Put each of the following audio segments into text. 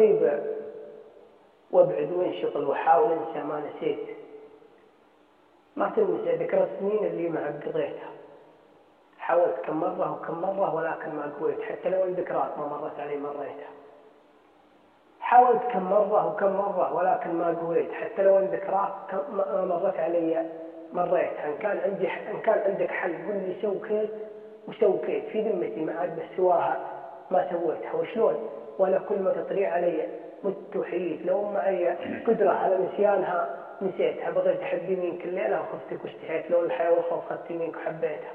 غيب وابعد وانشغل وحاول انسى ما نسيت. ما تنسى ذكرى السنين اللي معك قضيتها. حاولت كم مرة وكم مرة ولكن ما قويت حتى لو الذكرات ما مرت علي مريتها حاولت كم مرة وكم مرة ولكن ما قويت حتى لو الذكرات ما مرت علي مريتها إن كان عندي إن كان عندك حل قل لي سوكيت وسوكيت في ذمتي ما عاد سواها ما سويتها وشلون وأنا كل ما تطري علي مت وحييت لو معي قدرة على نسيانها نسيتها بغيت أحب يمينك الليلة وخفتك واشتهيت لو الحياة والخوف خدت يمينك وحبيتها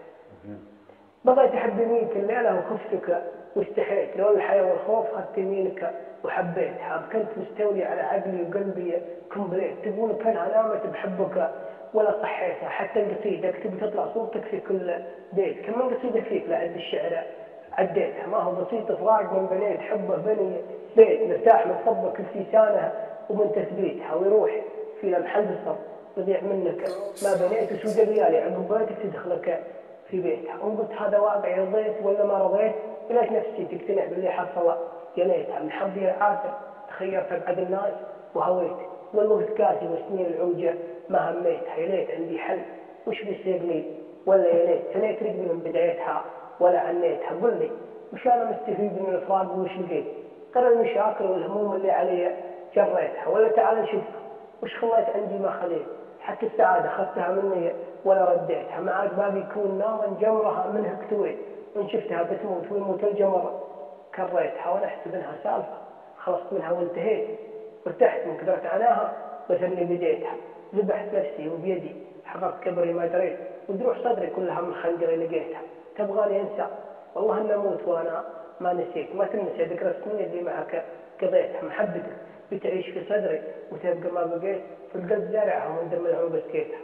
بغيت أحب يمينك الليلة وخفتك واستحيت لو الحياة والخوف خدت يمينك وحبيتها. كنت مستولي على عقلي وقلبي كومبليت. تقول كان علامة بحبك ولا صحيتها. حتى القصيدة اكتب تطلع صورتك في كل بيت كم من قصيدة فيك لعد الشعر؟ عديتها. ما هو بسيط فراق من بنيت حبه بني بيت مرتاح من حبك في لسانه ومن تثبيتها ويروح في لمح البصر يضيع منك. ما بنيت وسود الليالي عقب بيتك تدخلك في بيتها. وان قلت هذا واقع رضيت ولا ما رضيت؟ ليش نفسي تقتنع باللي حصل. يا ليتها من حظي العاسر تخيرت ابعد الناس وهويت. والوقت قاسي وسنين العوجة ما هميتها. يا ليت عندي حل. وش بيصير لي؟ ولا يا ليت سنيت رقبي من بدايتها ولا عنيتها قل لي وش أنا مستفيد من الفراق وش لقيت ترى المشاكل والهموم اللي علي جريتها. ولا تعال شوف وش خليت عندي ما خليت. حتى السعادة أخذتها مني ولا رديتها. ما عاد باقي يكون نارا جمرها منها اكتويت. وإن شفتها بتموت ويموت الجمر كريتها وأنا أحسب إنها سالفة. خلصت منها وانتهيت. ارتحت من كثرة عناها. إني بديتها ذبحت نفسي وبيدي. حققت كبري ما دريت. ودروح صدري كلها من خنجري لقيتها. تبغاني أنسى. والله إن أموت وأنا ما نسيت. ما تنسى ذكرى السنين اللي معك قضيتها. محبتك بتعيش في صدري وتبقى ما بقيت في القلب زارعها من دم العون بسكيتها